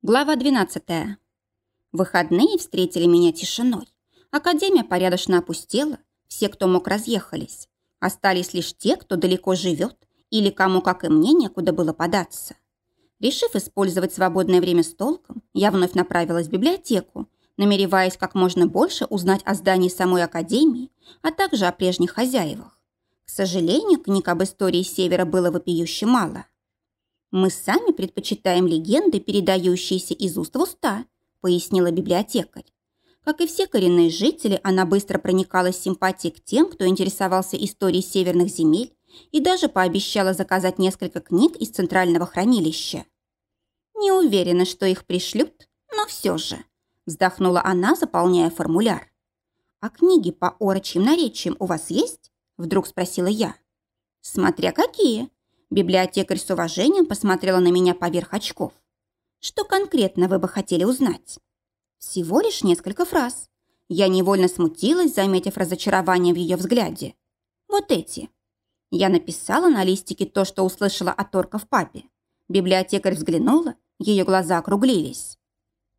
Глава 12. Выходные встретили меня тишиной. Академия порядочно опустела, все, кто мог, разъехались. Остались лишь те, кто далеко живет, или кому, как и мне, некуда было податься. Решив использовать свободное время с толком, я вновь направилась в библиотеку, намереваясь как можно больше узнать о здании самой Академии, а также о прежних хозяевах. К сожалению, книг об истории Севера было вопиюще мало. «Мы сами предпочитаем легенды, передающиеся из уст в уста», пояснила библиотекарь. Как и все коренные жители, она быстро проникалась симпатией к тем, кто интересовался историей северных земель и даже пообещала заказать несколько книг из центрального хранилища. «Не уверена, что их пришлют, но все же», вздохнула она, заполняя формуляр. «А книги по орочьим наречиям у вас есть?» вдруг спросила я. «Смотря какие», Библиотекарь с уважением посмотрела на меня поверх очков. Что конкретно вы бы хотели узнать? Всего лишь несколько фраз. Я невольно смутилась, заметив разочарование в ее взгляде. Вот эти. Я написала на листике то, что услышала от Торка в папе. Библиотекарь взглянула, ее глаза округлились.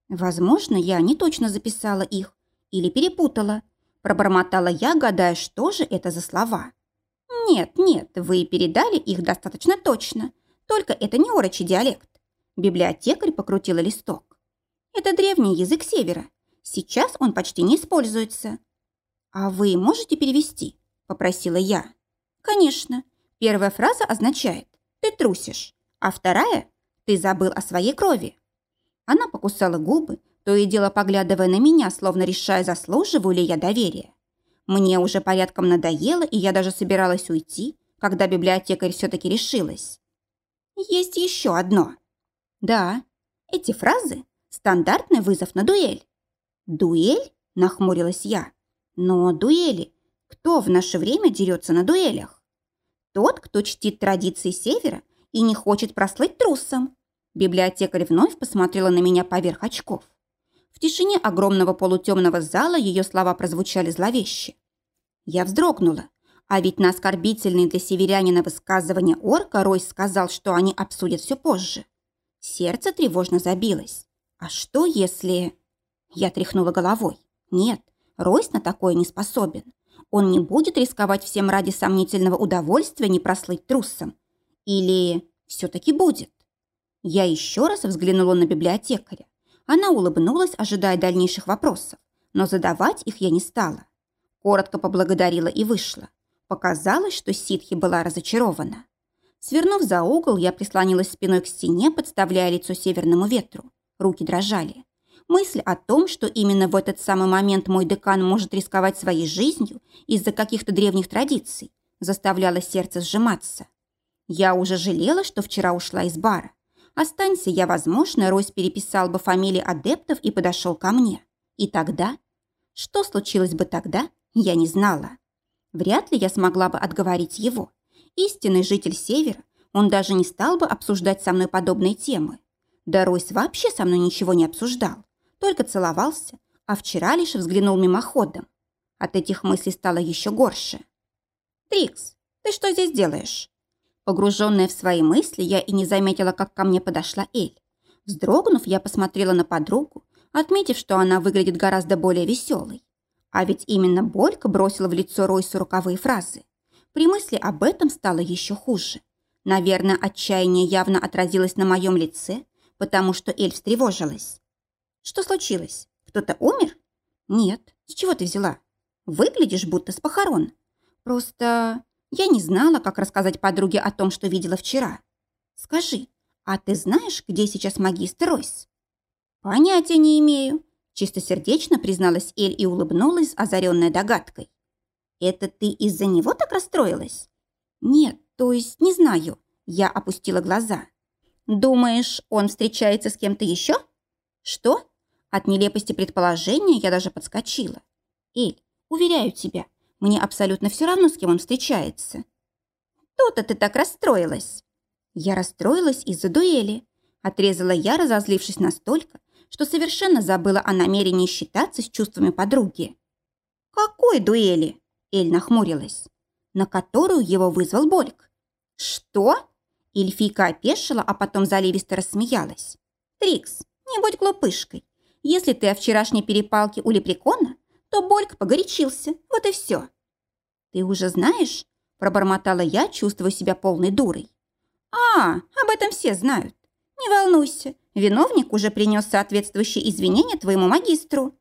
Возможно, я не точно записала их или перепутала. Пробормотала я, гадая, что же это за слова. «Нет, нет, вы передали их достаточно точно. Только это не орочий диалект». Библиотекарь покрутила листок. «Это древний язык севера. Сейчас он почти не используется». «А вы можете перевести?» – попросила я. «Конечно. Первая фраза означает «ты трусишь», а вторая «ты забыл о своей крови». Она покусала губы, то и дело поглядывая на меня, словно решая, заслуживаю ли я доверия. Мне уже порядком надоело, и я даже собиралась уйти, когда библиотекарь все-таки решилась. Есть еще одно. Да, эти фразы – стандартный вызов на дуэль. Дуэль? Нахмурилась я. Но дуэли. Кто в наше время дерется на дуэлях? Тот, кто чтит традиции Севера и не хочет прослыть трусом. Библиотекарь вновь посмотрела на меня поверх очков. В тишине огромного полутемного зала ее слова прозвучали зловеще. Я вздрогнула. А ведь на оскорбительные для северянина высказывания орка Ройс сказал, что они обсудят все позже. Сердце тревожно забилось. А что если... Я тряхнула головой. Нет, Ройс на такое не способен. Он не будет рисковать всем ради сомнительного удовольствия не прослыть трусом. Или все-таки будет? Я еще раз взглянула на библиотекаря. Она улыбнулась, ожидая дальнейших вопросов, но задавать их я не стала. Коротко поблагодарила и вышла. Показалось, что ситхи была разочарована. Свернув за угол, я прислонилась спиной к стене, подставляя лицо северному ветру. Руки дрожали. Мысль о том, что именно в этот самый момент мой декан может рисковать своей жизнью из-за каких-то древних традиций, заставляла сердце сжиматься. Я уже жалела, что вчера ушла из бара. Останься я, возможно, Ройс переписал бы фамилии адептов и подошел ко мне. И тогда? Что случилось бы тогда, я не знала. Вряд ли я смогла бы отговорить его. Истинный житель Севера, он даже не стал бы обсуждать со мной подобные темы. Да Ройс вообще со мной ничего не обсуждал, только целовался, а вчера лишь взглянул мимоходом. От этих мыслей стало еще горше. «Трикс, ты что здесь делаешь?» Погруженная в свои мысли, я и не заметила, как ко мне подошла Эль. Вздрогнув, я посмотрела на подругу, отметив, что она выглядит гораздо более веселой. А ведь именно Борька бросила в лицо Ройсу рукавые фразы. При мысли об этом стало еще хуже. Наверное, отчаяние явно отразилось на моем лице, потому что Эль встревожилась. «Что случилось? Кто-то умер?» «Нет. С чего ты взяла? Выглядишь будто с похорон. Просто я не знала, как рассказать подруге о том, что видела вчера. Скажи, а ты знаешь, где сейчас магистр Ройс?» «Понятия не имею», Чистосердечно призналась Эль и улыбнулась, озаренная догадкой. «Это ты из-за него так расстроилась?» «Нет, то есть не знаю». Я опустила глаза. «Думаешь, он встречается с кем-то еще?» «Что?» От нелепости предположения я даже подскочила. «Эль, уверяю тебя, мне абсолютно все равно, с кем он встречается». «То-то ты так расстроилась». Я расстроилась из-за дуэли. Отрезала я, разозлившись настолько, что совершенно забыла о намерении считаться с чувствами подруги. «Какой дуэли?» – Эль нахмурилась. «На которую его вызвал Больк». «Что?» Эльфийка опешила, а потом заливисто рассмеялась. «Трикс, Не будь глупышкой. Если ты о вчерашней перепалке у лепрекона, то Больк погорячился. Вот и все. Ты уже знаешь? Пробормотала я, чувствуя себя полной дурой. А, об этом все знают. Не волнуйся, виновник уже принес соответствующие извинения твоему магистру.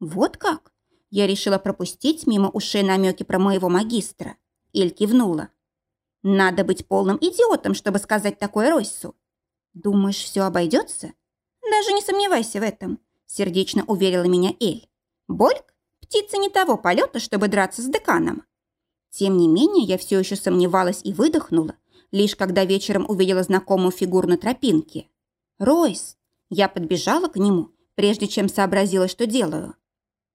Вот как? Я решила пропустить мимо ушей намеки про моего магистра. Иль кивнула. Надо быть полным идиотом, чтобы сказать такое Ройсу. Думаешь, все обойдется? Даже не сомневайся в этом, сердечно уверила меня Эль. Больк – птица не того полета, чтобы драться с деканом. Тем не менее, я все еще сомневалась и выдохнула, лишь когда вечером увидела знакомую фигуру на тропинке. «Ройс!» Я подбежала к нему, прежде чем сообразила, что делаю.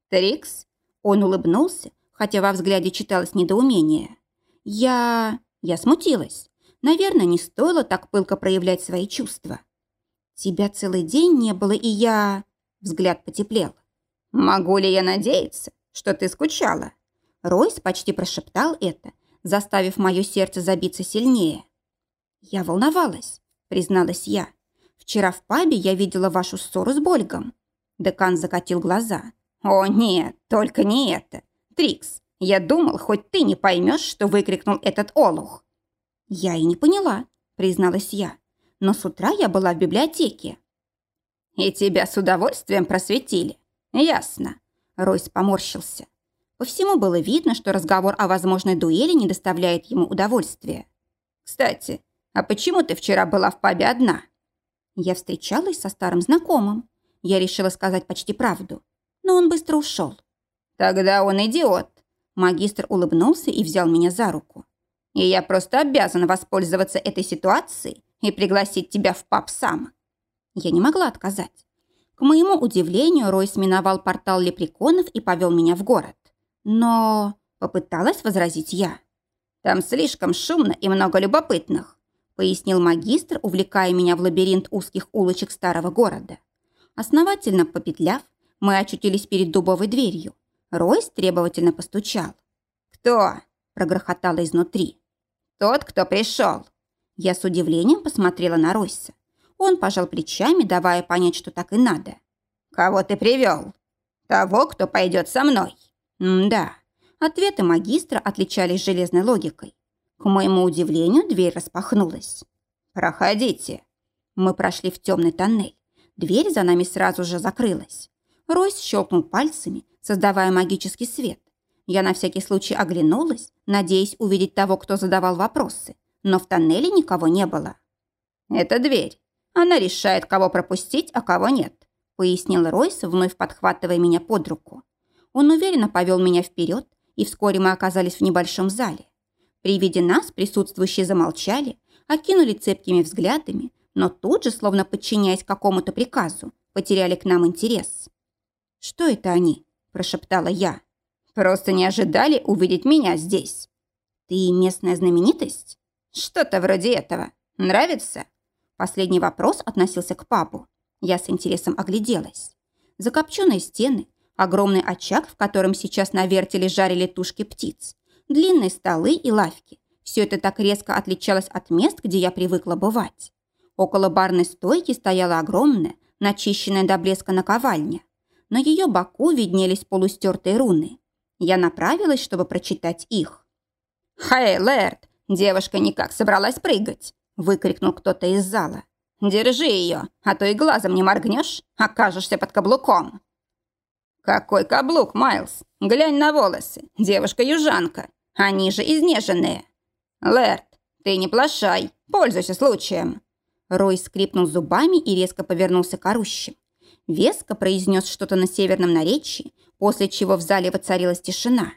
«Трикс?» Он улыбнулся, хотя во взгляде читалось недоумение. «Я...» Я смутилась. Наверное, не стоило так пылко проявлять свои чувства. «Тебя целый день не было, и я...» Взгляд потеплел. «Могу ли я надеяться, что ты скучала?» Ройс почти прошептал это, заставив мое сердце забиться сильнее. «Я волновалась», — призналась я. «Вчера в пабе я видела вашу ссору с Больгом». Декан закатил глаза. «О, нет, только не это. Трикс, я думал, хоть ты не поймешь, что выкрикнул этот олух». «Я и не поняла», — призналась я. «Но с утра я была в библиотеке». «И тебя с удовольствием просветили?» «Ясно». Ройс поморщился. По всему было видно, что разговор о возможной дуэли не доставляет ему удовольствия. «Кстати, а почему ты вчера была в пабе одна?» Я встречалась со старым знакомым. Я решила сказать почти правду, но он быстро ушел. «Тогда он идиот!» Магистр улыбнулся и взял меня за руку. «И я просто обязан воспользоваться этой ситуацией и пригласить тебя в паб сам». Я не могла отказать. К моему удивлению, Рой сминовал портал лепреконов и повел меня в город. Но... Попыталась возразить я. «Там слишком шумно и много любопытных», пояснил магистр, увлекая меня в лабиринт узких улочек старого города. Основательно попетляв, мы очутились перед дубовой дверью. Ройс требовательно постучал. «Кто?» – прогрохотало изнутри. «Тот, кто пришел». Я с удивлением посмотрела на Ройса. Он пожал плечами, давая понять, что так и надо. «Кого ты привел?» «Того, кто пойдет со мной». М-да, ответы магистра отличались железной логикой. К моему удивлению, дверь распахнулась. «Проходите». Мы прошли в темный тоннель. Дверь за нами сразу же закрылась. Ройс щелкнул пальцами, создавая магический свет. Я на всякий случай оглянулась, надеясь увидеть того, кто задавал вопросы, но в тоннеле никого не было. «Это дверь. Она решает, кого пропустить, а кого нет», пояснил Ройс, вновь подхватывая меня под руку. Он уверенно повел меня вперед, и вскоре мы оказались в небольшом зале. При виде нас присутствующие замолчали, окинули цепкими взглядами, но тут же, словно подчиняясь какому-то приказу, потеряли к нам интерес. «Что это они?» – прошептала я. «Просто не ожидали увидеть меня здесь». «Ты местная знаменитость?» «Что-то вроде этого. Нравится?» Последний вопрос относился к папу. Я с интересом огляделась. Закопченные стены, Огромный очаг, в котором сейчас на вертеле жарили тушки птиц. Длинные столы и лавки. Все это так резко отличалось от мест, где я привыкла бывать. Около барной стойки стояла огромная, начищенная до блеска наковальня. На ее боку виднелись полустертые руны. Я направилась, чтобы прочитать их. «Хей, Лэрд, девушка никак собралась прыгать!» выкрикнул кто-то из зала. «Держи ее, а то и глазом не моргнешь, окажешься под каблуком!» «Какой каблук, Майлз! Глянь на волосы, девушка-южанка. Они же изнеженные. Лэрд, ты не плашай, пользуйся случаем». Рой скрипнул зубами и резко повернулся к орущим. Веско произнес что-то на северном наречии, после чего в зале воцарилась тишина.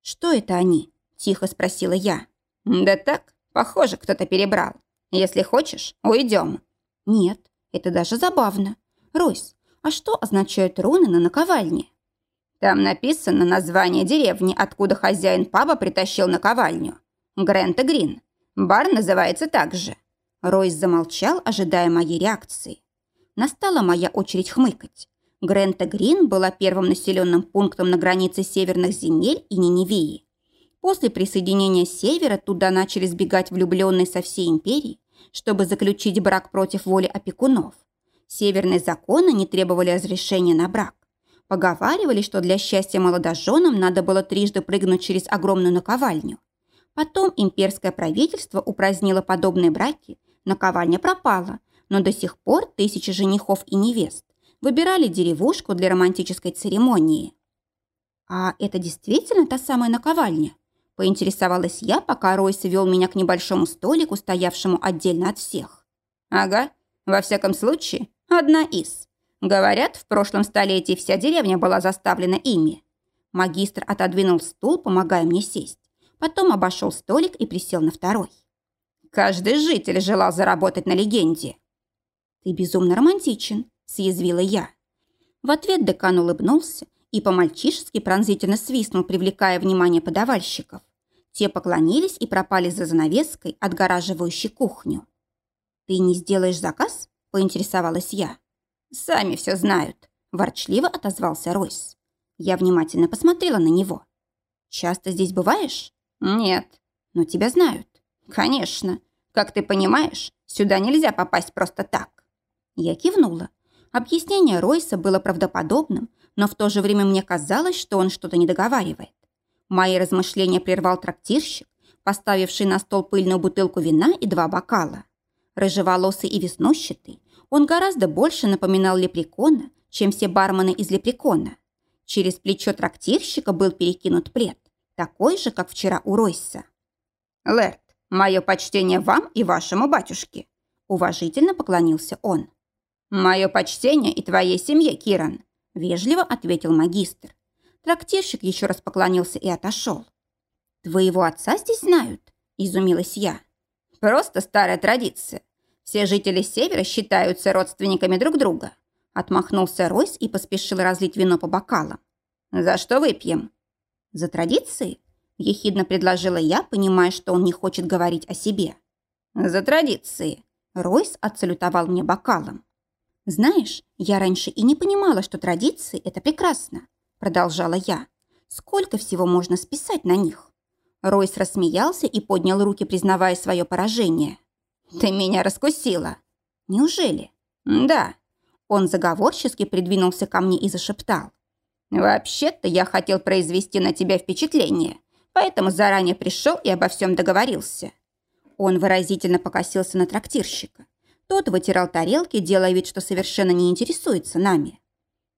«Что это они?» – тихо спросила я. «Да так, похоже, кто-то перебрал. Если хочешь, уйдем». «Нет, это даже забавно. Ройс, а что означают руны на наковальне? Там написано название деревни, откуда хозяин паба притащил наковальню. Грента Грин. Бар называется так же. Ройс замолчал, ожидая моей реакции. Настала моя очередь хмыкать. Грента Грин была первым населенным пунктом на границе северных земель и Ниневии. После присоединения севера туда начали сбегать влюбленные со всей империи, чтобы заключить брак против воли опекунов. Северные законы не требовали разрешения на брак. Поговаривали, что для счастья молодоженам надо было трижды прыгнуть через огромную наковальню. Потом имперское правительство упразднило подобные браки, наковальня пропала, но до сих пор тысячи женихов и невест выбирали деревушку для романтической церемонии. «А это действительно та самая наковальня?» – поинтересовалась я, пока Ройс вел меня к небольшому столику, стоявшему отдельно от всех. «Ага, во всяком случае, одна из. Говорят, в прошлом столетии вся деревня была заставлена ими». Магистр отодвинул стул, помогая мне сесть. Потом обошел столик и присел на второй. «Каждый житель желал заработать на легенде». «Ты безумно романтичен», – съязвила я. В ответ декан улыбнулся и по-мальчишески пронзительно свистнул, привлекая внимание подавальщиков. Те поклонились и пропали за занавеской, отгораживающей кухню. «Ты не сделаешь заказ?» – поинтересовалась я. «Сами все знают», – ворчливо отозвался Ройс. Я внимательно посмотрела на него. «Часто здесь бываешь?» «Нет». «Но тебя знают». «Конечно. Как ты понимаешь, сюда нельзя попасть просто так». Я кивнула. Объяснение Ройса было правдоподобным, но в то же время мне казалось, что он что-то не договаривает. Мои размышления прервал трактирщик, поставивший на стол пыльную бутылку вина и два бокала. Рыжеволосый и веснущатый, он гораздо больше напоминал лепрекона, чем все бармены из лепрекона. Через плечо трактирщика был перекинут плед, такой же, как вчера у Ройса. «Лэрд, мое почтение вам и вашему батюшке!» Уважительно поклонился он. «Мое почтение и твоей семье, Киран!» Вежливо ответил магистр. Трактирщик еще раз поклонился и отошел. «Твоего отца здесь знают?» – изумилась я. «Просто старая традиция. Все жители Севера считаются родственниками друг друга». Отмахнулся Ройс и поспешил разлить вино по бокалам. «За что выпьем?» «За традиции?» – ехидно предложила я, понимая, что он не хочет говорить о себе. «За традиции!» – Ройс отсалютовал мне бокалом. «Знаешь, я раньше и не понимала, что традиции – это прекрасно», – продолжала я. «Сколько всего можно списать на них?» Ройс рассмеялся и поднял руки, признавая свое поражение. «Ты меня раскусила!» «Неужели?» «Да». Он заговорчески придвинулся ко мне и зашептал. «Вообще-то я хотел произвести на тебя впечатление, поэтому заранее пришел и обо всем договорился». Он выразительно покосился на трактирщика. Тот вытирал тарелки, делая вид, что совершенно не интересуется нами.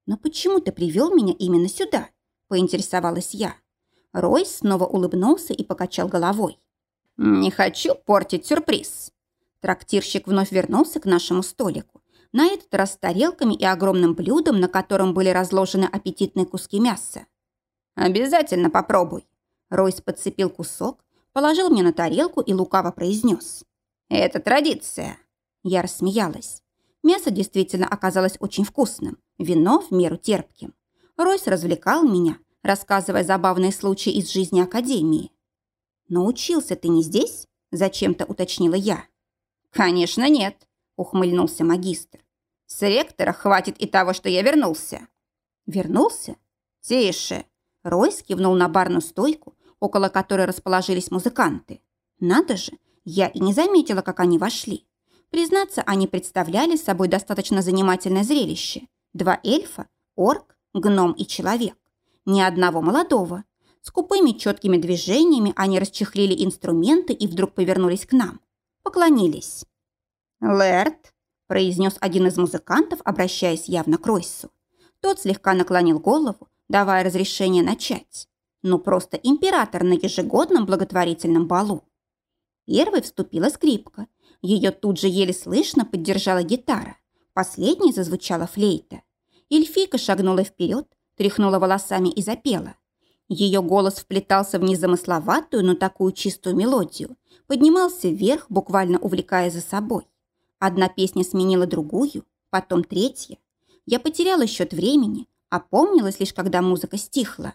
«Но почему ты привел меня именно сюда?» – поинтересовалась я. Ройс снова улыбнулся и покачал головой. «Не хочу портить сюрприз». Трактирщик вновь вернулся к нашему столику. На этот раз с тарелками и огромным блюдом, на котором были разложены аппетитные куски мяса. «Обязательно попробуй». Ройс подцепил кусок, положил мне на тарелку и лукаво произнес. «Это традиция». Я рассмеялась. Мясо действительно оказалось очень вкусным, вино в меру терпким. Ройс развлекал меня, рассказывая забавные случаи из жизни Академии. «Но учился ты не здесь?» – зачем-то уточнила я. «Конечно нет», – ухмыльнулся магистр. «С ректора хватит и того, что я вернулся». «Вернулся?» «Тише!» Ройс кивнул на барную стойку, около которой расположились музыканты. «Надо же, я и не заметила, как они вошли. Признаться, они представляли собой достаточно занимательное зрелище. Два эльфа, орк, гном и человек. Ни одного молодого. С купыми четкими движениями они расчехлили инструменты и вдруг повернулись к нам поклонились. «Лэрд», – произнес один из музыкантов, обращаясь явно к Ройсу. Тот слегка наклонил голову, давая разрешение начать. Ну, просто император на ежегодном благотворительном балу. Первой вступила скрипка. Ее тут же еле слышно поддержала гитара. Последней зазвучала флейта. Эльфийка шагнула вперед, тряхнула волосами и запела. Ее голос вплетался в незамысловатую, но такую чистую мелодию, поднимался вверх, буквально увлекая за собой. Одна песня сменила другую, потом третья. Я потеряла счет времени, а помнилась лишь, когда музыка стихла.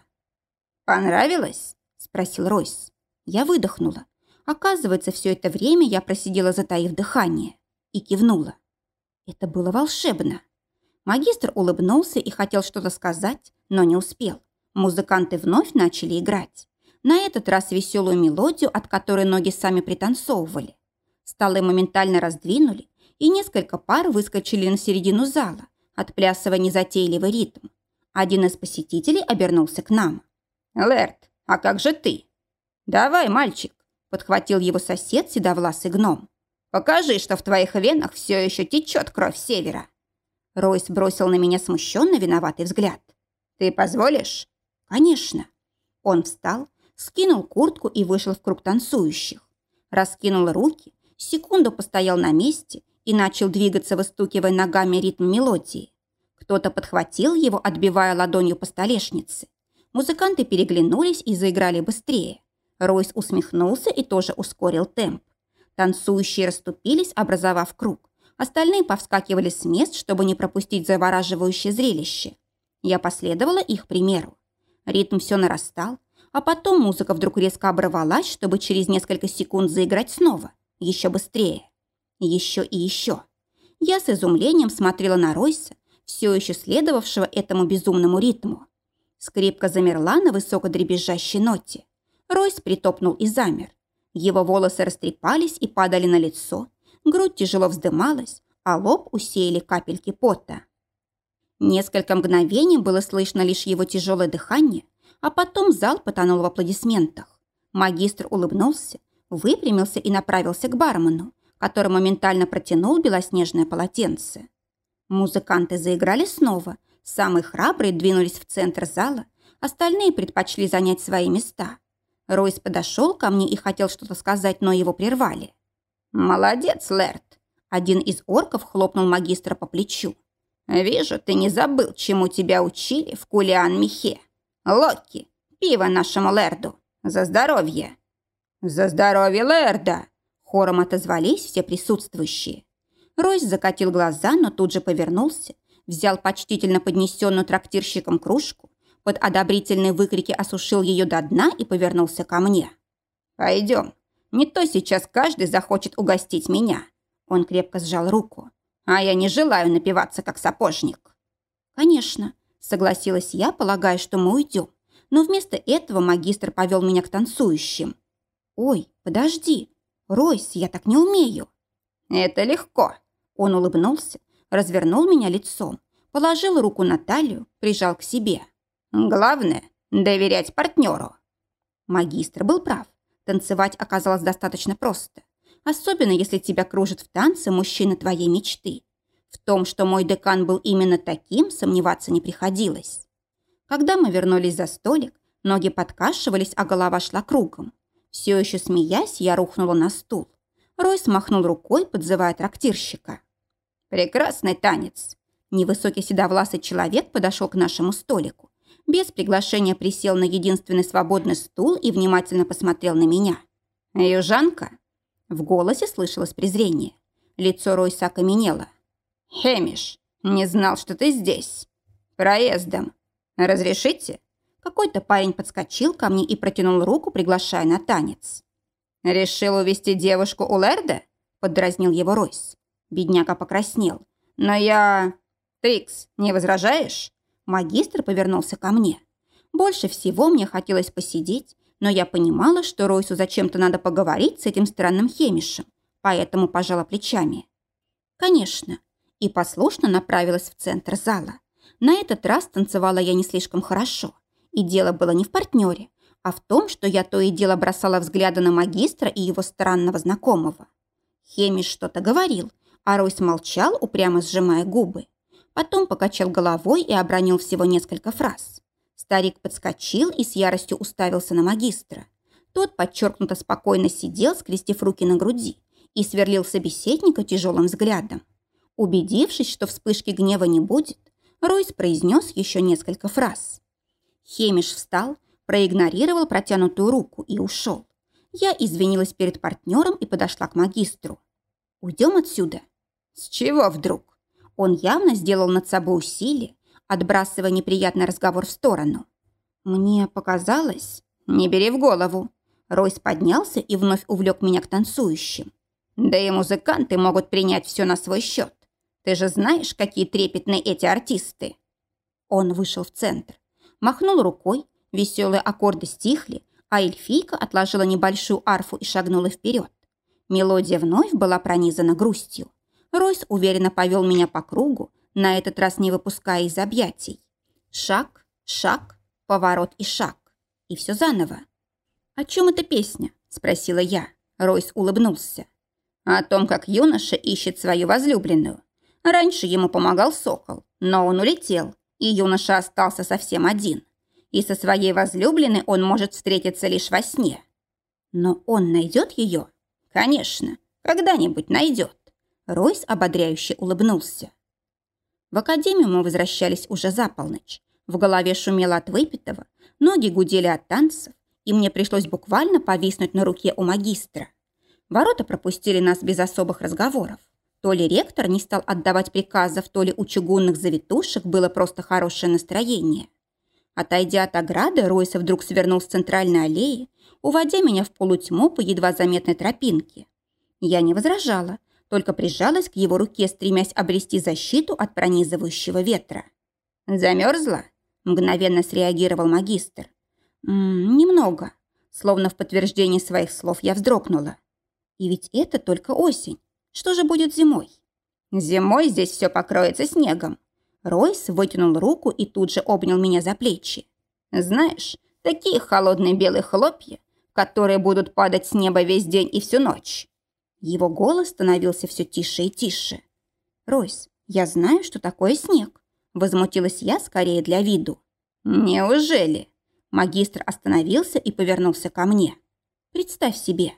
«Понравилось?» – спросил Ройс. Я выдохнула. Оказывается, все это время я просидела, затаив дыхание, и кивнула. Это было волшебно. Магистр улыбнулся и хотел что-то сказать, но не успел. Музыканты вновь начали играть. На этот раз веселую мелодию, от которой ноги сами пританцовывали. Столы моментально раздвинули, и несколько пар выскочили на середину зала, отплясывая незатейливый ритм. Один из посетителей обернулся к нам. «Лэрд, а как же ты?» «Давай, мальчик», – подхватил его сосед, седовласый гном. «Покажи, что в твоих венах все еще течет кровь севера». Ройс бросил на меня смущенно виноватый взгляд. «Ты позволишь?» «Конечно». Он встал, скинул куртку и вышел в круг танцующих. Раскинул руки, секунду постоял на месте и начал двигаться, выстукивая ногами ритм мелодии. Кто-то подхватил его, отбивая ладонью по столешнице. Музыканты переглянулись и заиграли быстрее. Ройс усмехнулся и тоже ускорил темп. Танцующие расступились, образовав круг. Остальные повскакивали с мест, чтобы не пропустить завораживающее зрелище. Я последовала их примеру. Ритм все нарастал, а потом музыка вдруг резко оборвалась, чтобы через несколько секунд заиграть снова, еще быстрее. Еще и еще. Я с изумлением смотрела на Ройса, все еще следовавшего этому безумному ритму. Скрипка замерла на высокодребезжащей ноте. Ройс притопнул и замер. Его волосы растрепались и падали на лицо, грудь тяжело вздымалась, а лоб усеяли капельки пота. Несколько мгновений было слышно лишь его тяжелое дыхание, а потом зал потонул в аплодисментах. Магистр улыбнулся, выпрямился и направился к бармену, который моментально протянул белоснежное полотенце. Музыканты заиграли снова, самые храбрые двинулись в центр зала, остальные предпочли занять свои места. Ройс подошел ко мне и хотел что-то сказать, но его прервали. «Молодец, Лэрд!» Один из орков хлопнул магистра по плечу. «Вижу, ты не забыл, чему тебя учили в Кулиан-Михе. Локи, пиво нашему Лэрду. За здоровье!» «За здоровье Лэрда!» Хором отозвались все присутствующие. Ройс закатил глаза, но тут же повернулся, взял почтительно поднесенную трактирщиком кружку, под одобрительные выкрики осушил ее до дна и повернулся ко мне. «Пойдем. Не то сейчас каждый захочет угостить меня». Он крепко сжал руку. «А я не желаю напиваться, как сапожник». «Конечно», — согласилась я, полагая, что мы уйдем. Но вместо этого магистр повел меня к танцующим. «Ой, подожди. Ройс, я так не умею». «Это легко». Он улыбнулся, развернул меня лицом, положил руку на талию, прижал к себе. Главное – доверять партнеру. Магистр был прав. Танцевать оказалось достаточно просто. Особенно, если тебя кружит в танце мужчина твоей мечты. В том, что мой декан был именно таким, сомневаться не приходилось. Когда мы вернулись за столик, ноги подкашивались, а голова шла кругом. Все еще смеясь, я рухнула на стул. Рой смахнул рукой, подзывая трактирщика. «Прекрасный танец!» Невысокий седовласый человек подошел к нашему столику без приглашения присел на единственный свободный стул и внимательно посмотрел на меня. «Южанка?» В голосе слышалось презрение. Лицо Ройса окаменело. «Хемиш, не знал, что ты здесь. Проездом. Разрешите?» Какой-то парень подскочил ко мне и протянул руку, приглашая на танец. «Решил увести девушку у Лерда?» поддразнил его Ройс. Бедняга покраснел. «Но я...» «Трикс, не возражаешь?» Магистр повернулся ко мне. Больше всего мне хотелось посидеть, но я понимала, что Ройсу зачем-то надо поговорить с этим странным хемишем, поэтому пожала плечами. Конечно, и послушно направилась в центр зала. На этот раз танцевала я не слишком хорошо, и дело было не в партнере, а в том, что я то и дело бросала взгляды на магистра и его странного знакомого. Хемиш что-то говорил, а Ройс молчал, упрямо сжимая губы. Потом покачал головой и обронил всего несколько фраз. Старик подскочил и с яростью уставился на магистра. Тот подчеркнуто спокойно сидел, скрестив руки на груди, и сверлил собеседника тяжелым взглядом. Убедившись, что вспышки гнева не будет, Ройс произнес еще несколько фраз. Хемиш встал, проигнорировал протянутую руку и ушел. Я извинилась перед партнером и подошла к магистру. «Уйдем отсюда». «С чего вдруг?» Он явно сделал над собой усилие, отбрасывая неприятный разговор в сторону. Мне показалось... Не бери в голову. Ройс поднялся и вновь увлек меня к танцующим. Да и музыканты могут принять все на свой счет. Ты же знаешь, какие трепетные эти артисты. Он вышел в центр, махнул рукой, веселые аккорды стихли, а эльфийка отложила небольшую арфу и шагнула вперед. Мелодия вновь была пронизана грустью. Ройс уверенно повел меня по кругу, на этот раз не выпуская из объятий. Шаг, шаг, поворот и шаг. И все заново. «О чем эта песня?» – спросила я. Ройс улыбнулся. «О том, как юноша ищет свою возлюбленную. Раньше ему помогал сокол, но он улетел, и юноша остался совсем один. И со своей возлюбленной он может встретиться лишь во сне. Но он найдет ее? Конечно, когда-нибудь найдет. Ройс ободряюще улыбнулся. В академию мы возвращались уже за полночь. В голове шумело от выпитого, ноги гудели от танцев, и мне пришлось буквально повиснуть на руке у магистра. Ворота пропустили нас без особых разговоров. То ли ректор не стал отдавать приказов, то ли у чугунных завитушек было просто хорошее настроение. Отойдя от ограды, Ройса вдруг свернул с центральной аллеи, уводя меня в полутьму по едва заметной тропинке. Я не возражала, только прижалась к его руке, стремясь обрести защиту от пронизывающего ветра. «Замерзла?» – мгновенно среагировал магистр. «М -м, «Немного». Словно в подтверждение своих слов я вздрогнула. «И ведь это только осень. Что же будет зимой? Зимой здесь все покроется снегом. Ройс вытянул руку и тут же обнял меня за плечи. Знаешь, такие холодные белые хлопья, которые будут падать с неба весь день и всю ночь. Его голос становился все тише и тише. «Ройс, я знаю, что такое снег», – возмутилась я скорее для виду. «Неужели?» Магистр остановился и повернулся ко мне. «Представь себе,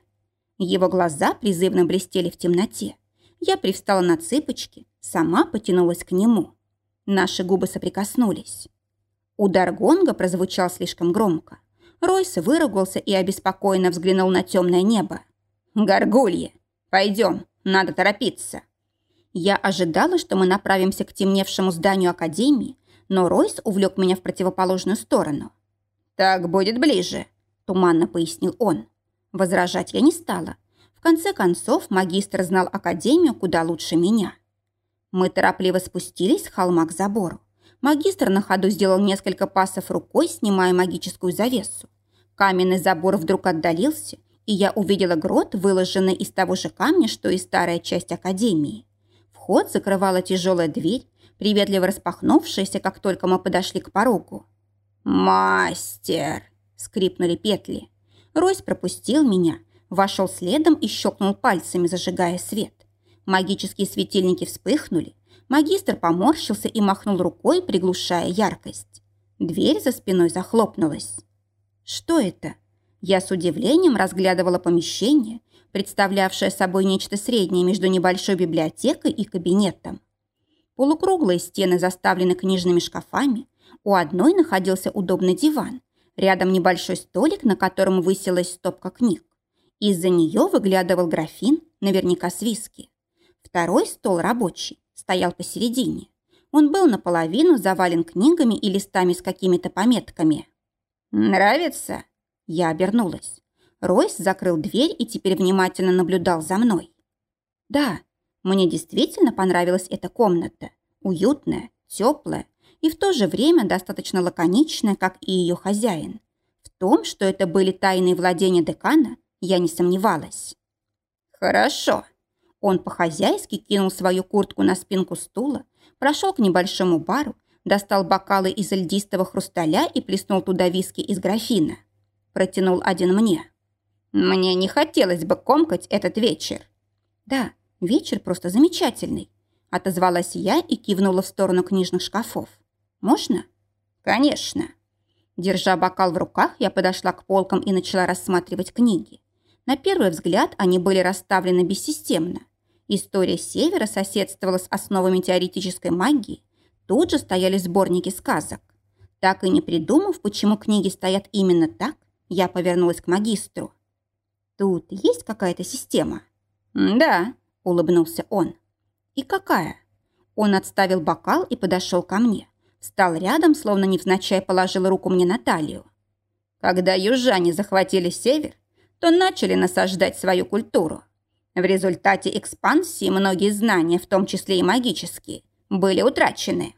его глаза призывно блестели в темноте. Я привстала на цыпочки, сама потянулась к нему. Наши губы соприкоснулись. Удар гонга прозвучал слишком громко. Ройс выругался и обеспокоенно взглянул на темное небо. «Горгульи! Пойдем, надо торопиться!» Я ожидала, что мы направимся к темневшему зданию Академии, но Ройс увлек меня в противоположную сторону. «Так будет ближе», – туманно пояснил он. Возражать я не стала. В конце концов, магистр знал Академию куда лучше меня. Мы торопливо спустились с холма к забору. Магистр на ходу сделал несколько пасов рукой, снимая магическую завесу. Каменный забор вдруг отдалился, и я увидела грот, выложенный из того же камня, что и старая часть Академии. Вход закрывала тяжелая дверь, приветливо распахнувшаяся, как только мы подошли к порогу. «Мастер!» – скрипнули петли. Ройс пропустил меня, вошел следом и щелкнул пальцами, зажигая свет. Магические светильники вспыхнули. Магистр поморщился и махнул рукой, приглушая яркость. Дверь за спиной захлопнулась. Что это? Я с удивлением разглядывала помещение, представлявшее собой нечто среднее между небольшой библиотекой и кабинетом. Полукруглые стены заставлены книжными шкафами, у одной находился удобный диван, Рядом небольшой столик, на котором высилась стопка книг. Из-за нее выглядывал графин, наверняка с виски. Второй стол рабочий стоял посередине. Он был наполовину завален книгами и листами с какими-то пометками. «Нравится?» Я обернулась. Ройс закрыл дверь и теперь внимательно наблюдал за мной. «Да, мне действительно понравилась эта комната. Уютная, теплая, и в то же время достаточно лаконичная, как и ее хозяин. В том, что это были тайные владения декана, я не сомневалась. «Хорошо». Он по-хозяйски кинул свою куртку на спинку стула, прошел к небольшому бару, достал бокалы из льдистого хрусталя и плеснул туда виски из графина. Протянул один мне. «Мне не хотелось бы комкать этот вечер». «Да, вечер просто замечательный», отозвалась я и кивнула в сторону книжных шкафов. Можно? Конечно. Держа бокал в руках, я подошла к полкам и начала рассматривать книги. На первый взгляд они были расставлены бессистемно. История Севера соседствовала с основами теоретической магии. Тут же стояли сборники сказок. Так и не придумав, почему книги стоят именно так, я повернулась к магистру. «Тут есть какая-то система?» «Да», – улыбнулся он. «И какая?» Он отставил бокал и подошел ко мне. Стал рядом, словно невзначай положил руку мне на талию. Когда южане захватили север, то начали насаждать свою культуру. В результате экспансии многие знания, в том числе и магические, были утрачены.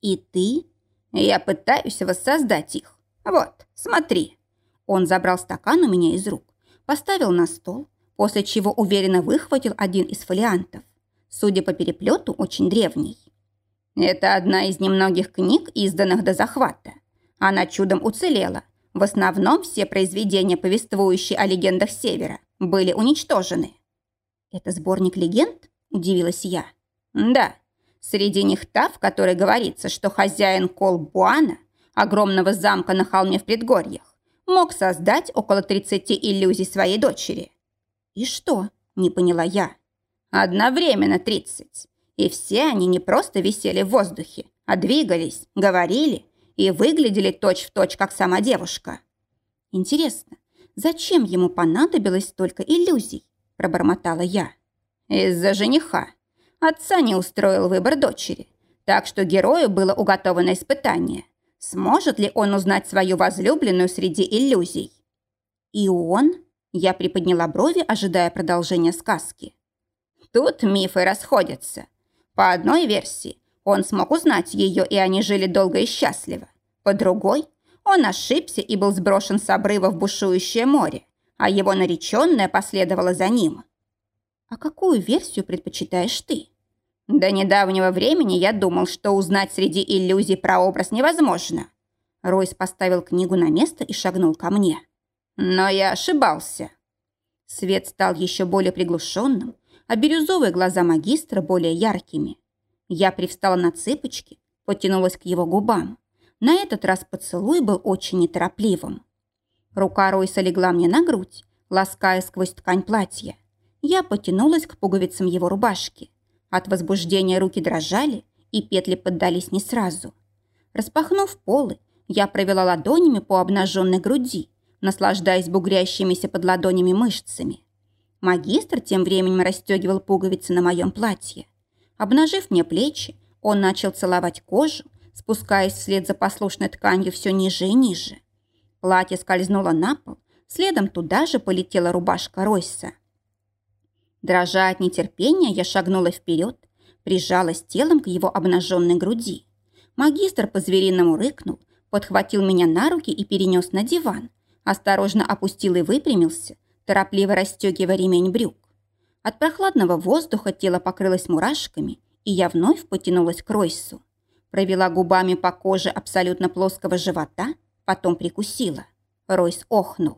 И ты? Я пытаюсь воссоздать их. Вот, смотри. Он забрал стакан у меня из рук, поставил на стол, после чего уверенно выхватил один из фолиантов. Судя по переплету, очень древний. Это одна из немногих книг, изданных до захвата. Она чудом уцелела. В основном все произведения, повествующие о легендах Севера, были уничтожены. «Это сборник легенд?» – удивилась я. «Да. Среди них та, в которой говорится, что хозяин Колбуана, огромного замка на холме в предгорьях, мог создать около 30 иллюзий своей дочери». «И что?» – не поняла я. «Одновременно 30. И все они не просто висели в воздухе, а двигались, говорили и выглядели точь-в-точь, точь, как сама девушка. Интересно, зачем ему понадобилось столько иллюзий? Пробормотала я. Из-за жениха. Отца не устроил выбор дочери, так что герою было уготовано испытание. Сможет ли он узнать свою возлюбленную среди иллюзий? И он? Я приподняла брови, ожидая продолжения сказки. Тут мифы расходятся. По одной версии, он смог узнать ее, и они жили долго и счастливо. По другой, он ошибся и был сброшен с обрыва в бушующее море, а его нареченная последовала за ним. «А какую версию предпочитаешь ты?» «До недавнего времени я думал, что узнать среди иллюзий про образ невозможно». Ройс поставил книгу на место и шагнул ко мне. «Но я ошибался». Свет стал еще более приглушенным, а бирюзовые глаза магистра более яркими. Я привстала на цыпочки, потянулась к его губам. На этот раз поцелуй был очень неторопливым. Рука Ройса легла мне на грудь, лаская сквозь ткань платья. Я потянулась к пуговицам его рубашки. От возбуждения руки дрожали, и петли поддались не сразу. Распахнув полы, я провела ладонями по обнаженной груди, наслаждаясь бугрящимися под ладонями мышцами. Магистр тем временем расстегивал пуговицы на моем платье. Обнажив мне плечи, он начал целовать кожу, спускаясь вслед за послушной тканью все ниже и ниже. Платье скользнуло на пол, следом туда же полетела рубашка Ройса. Дрожа от нетерпения, я шагнула вперед, прижалась телом к его обнаженной груди. Магистр по-звериному рыкнул, подхватил меня на руки и перенес на диван, осторожно опустил и выпрямился, торопливо расстегивая ремень брюк. От прохладного воздуха тело покрылось мурашками, и я вновь потянулась к Ройсу. Провела губами по коже абсолютно плоского живота, потом прикусила. Ройс охнул.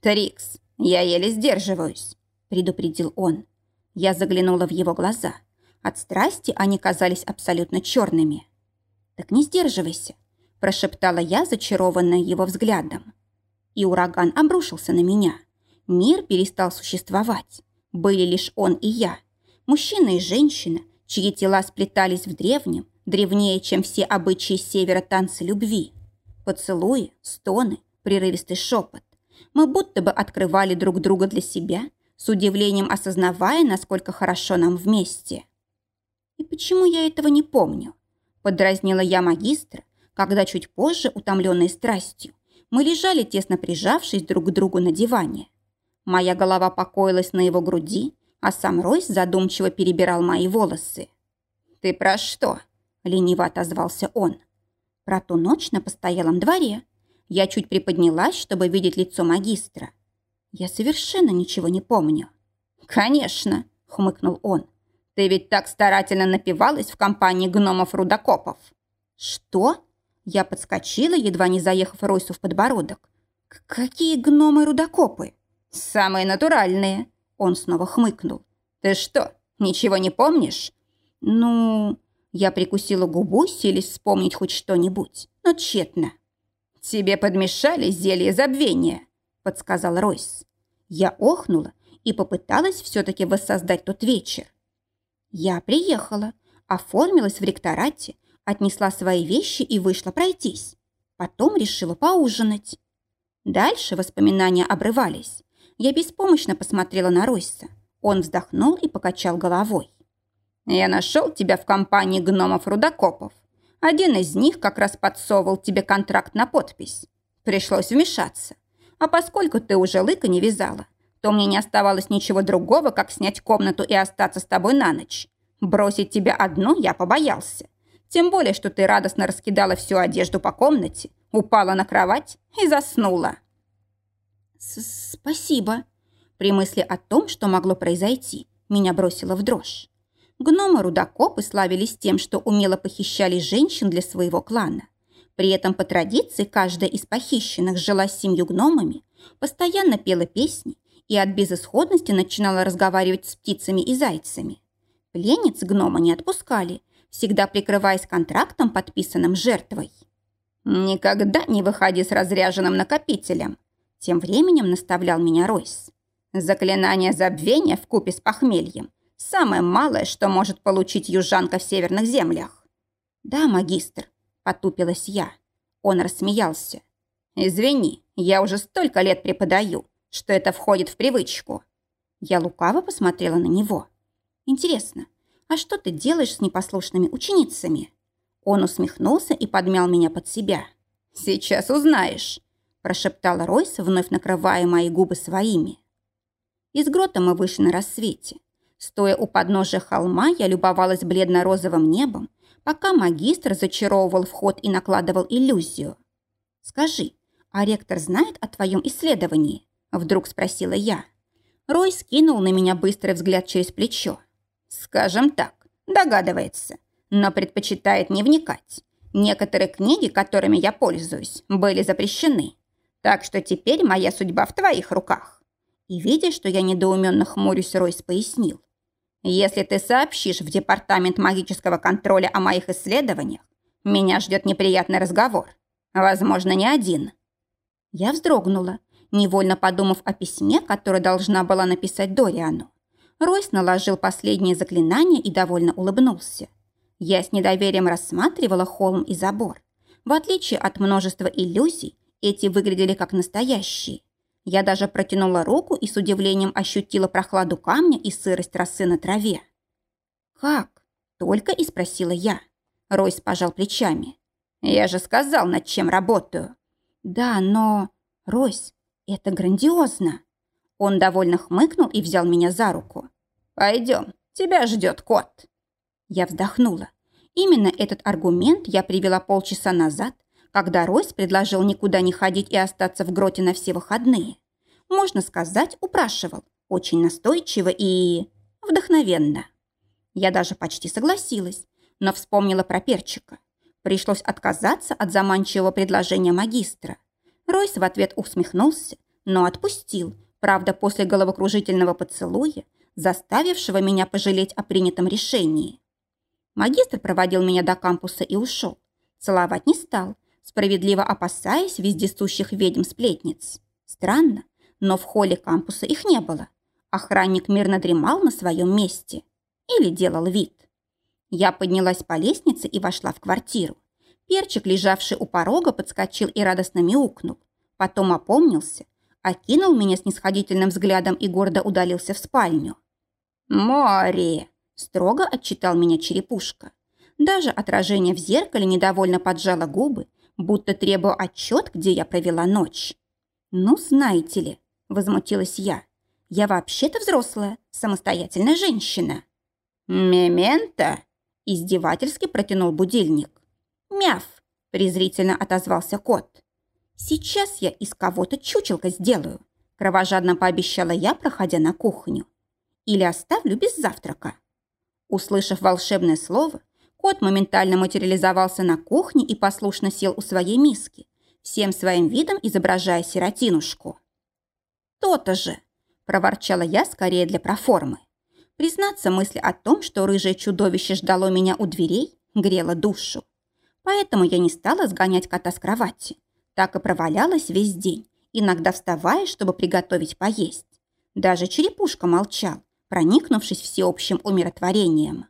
«Трикс, я еле сдерживаюсь», – предупредил он. Я заглянула в его глаза. От страсти они казались абсолютно черными. «Так не сдерживайся», – прошептала я, зачарованная его взглядом. И ураган обрушился на меня – Мир перестал существовать. Были лишь он и я. Мужчина и женщина, чьи тела сплетались в древнем, древнее, чем все обычаи севера танцы любви. Поцелуи, стоны, прерывистый шепот. Мы будто бы открывали друг друга для себя, с удивлением осознавая, насколько хорошо нам вместе. «И почему я этого не помню?» Подразнила я магистра, когда чуть позже, утомленные страстью, мы лежали тесно прижавшись друг к другу на диване. Моя голова покоилась на его груди, а сам Ройс задумчиво перебирал мои волосы. «Ты про что?» – лениво отозвался он. «Про ту ночь на постоялом дворе. Я чуть приподнялась, чтобы видеть лицо магистра. Я совершенно ничего не помню». «Конечно», – хмыкнул он. «Ты ведь так старательно напивалась в компании гномов-рудокопов». «Что?» Я подскочила, едва не заехав Ройсу в подбородок. «Какие гномы-рудокопы?» «Самые натуральные», – он снова хмыкнул. «Ты что, ничего не помнишь?» «Ну...» Я прикусила губу, силясь вспомнить хоть что-нибудь, но тщетно. «Тебе подмешали зелье забвения», – подсказал Ройс. Я охнула и попыталась все-таки воссоздать тот вечер. Я приехала, оформилась в ректорате, отнесла свои вещи и вышла пройтись. Потом решила поужинать. Дальше воспоминания обрывались. Я беспомощно посмотрела на Ройса. Он вздохнул и покачал головой. «Я нашел тебя в компании гномов-рудокопов. Один из них как раз подсовывал тебе контракт на подпись. Пришлось вмешаться. А поскольку ты уже лыка не вязала, то мне не оставалось ничего другого, как снять комнату и остаться с тобой на ночь. Бросить тебя одну я побоялся. Тем более, что ты радостно раскидала всю одежду по комнате, упала на кровать и заснула. «Спасибо». При мысли о том, что могло произойти, меня бросило в дрожь. Гномы-рудокопы славились тем, что умело похищали женщин для своего клана. При этом по традиции каждая из похищенных жила с семью гномами, постоянно пела песни и от безысходности начинала разговаривать с птицами и зайцами. Пленниц гнома не отпускали, всегда прикрываясь контрактом, подписанным жертвой. «Никогда не выходи с разряженным накопителем», тем временем наставлял меня Ройс. «Заклинание забвения в купе с похмельем – самое малое, что может получить южанка в северных землях». «Да, магистр», – потупилась я. Он рассмеялся. «Извини, я уже столько лет преподаю, что это входит в привычку». Я лукаво посмотрела на него. «Интересно, а что ты делаешь с непослушными ученицами?» Он усмехнулся и подмял меня под себя. «Сейчас узнаешь», – прошептала Ройс, вновь накрывая мои губы своими. Из грота мы вышли на рассвете. Стоя у подножия холма, я любовалась бледно-розовым небом, пока магистр зачаровывал вход и накладывал иллюзию. «Скажи, а ректор знает о твоем исследовании?» – вдруг спросила я. Рой скинул на меня быстрый взгляд через плечо. «Скажем так, догадывается но предпочитает не вникать. Некоторые книги, которыми я пользуюсь, были запрещены. Так что теперь моя судьба в твоих руках. И видя, что я недоуменно хмурюсь, Ройс пояснил. Если ты сообщишь в департамент магического контроля о моих исследованиях, меня ждет неприятный разговор. Возможно, не один. Я вздрогнула, невольно подумав о письме, которое должна была написать Дориану. Ройс наложил последнее заклинание и довольно улыбнулся. Я с недоверием рассматривала холм и забор. В отличие от множества иллюзий, эти выглядели как настоящие. Я даже протянула руку и с удивлением ощутила прохладу камня и сырость росы на траве. «Как?» – только и спросила я. Ройс пожал плечами. «Я же сказал, над чем работаю». «Да, но...» «Ройс, это грандиозно!» Он довольно хмыкнул и взял меня за руку. «Пойдем, тебя ждет кот». Я вздохнула. Именно этот аргумент я привела полчаса назад, когда Ройс предложил никуда не ходить и остаться в гроте на все выходные. Можно сказать, упрашивал. Очень настойчиво и... вдохновенно. Я даже почти согласилась, но вспомнила про перчика. Пришлось отказаться от заманчивого предложения магистра. Ройс в ответ усмехнулся, но отпустил, правда, после головокружительного поцелуя, заставившего меня пожалеть о принятом решении. Магистр проводил меня до кампуса и ушел. Целовать не стал, справедливо опасаясь вездесущих ведьм-сплетниц. Странно, но в холле кампуса их не было. Охранник мирно дремал на своем месте. Или делал вид. Я поднялась по лестнице и вошла в квартиру. Перчик, лежавший у порога, подскочил и радостно мяукнул. Потом опомнился, окинул меня снисходительным взглядом и гордо удалился в спальню. «Море!» Строго отчитал меня черепушка. Даже отражение в зеркале недовольно поджало губы, будто требуя отчет, где я провела ночь. «Ну, знаете ли», — возмутилась я, — «я вообще-то взрослая, самостоятельная женщина». «Мементо?» — издевательски протянул будильник. «Мяв!» — презрительно отозвался кот. «Сейчас я из кого-то чучелка сделаю», — кровожадно пообещала я, проходя на кухню. «Или оставлю без завтрака». Услышав волшебное слово, кот моментально материализовался на кухне и послушно сел у своей миски, всем своим видом изображая сиротинушку. «То-то же!» – проворчала я скорее для проформы. Признаться, мысль о том, что рыжее чудовище ждало меня у дверей, грела душу. Поэтому я не стала сгонять кота с кровати. Так и провалялась весь день, иногда вставая, чтобы приготовить поесть. Даже черепушка молчал, проникнувшись всеобщим умиротворением.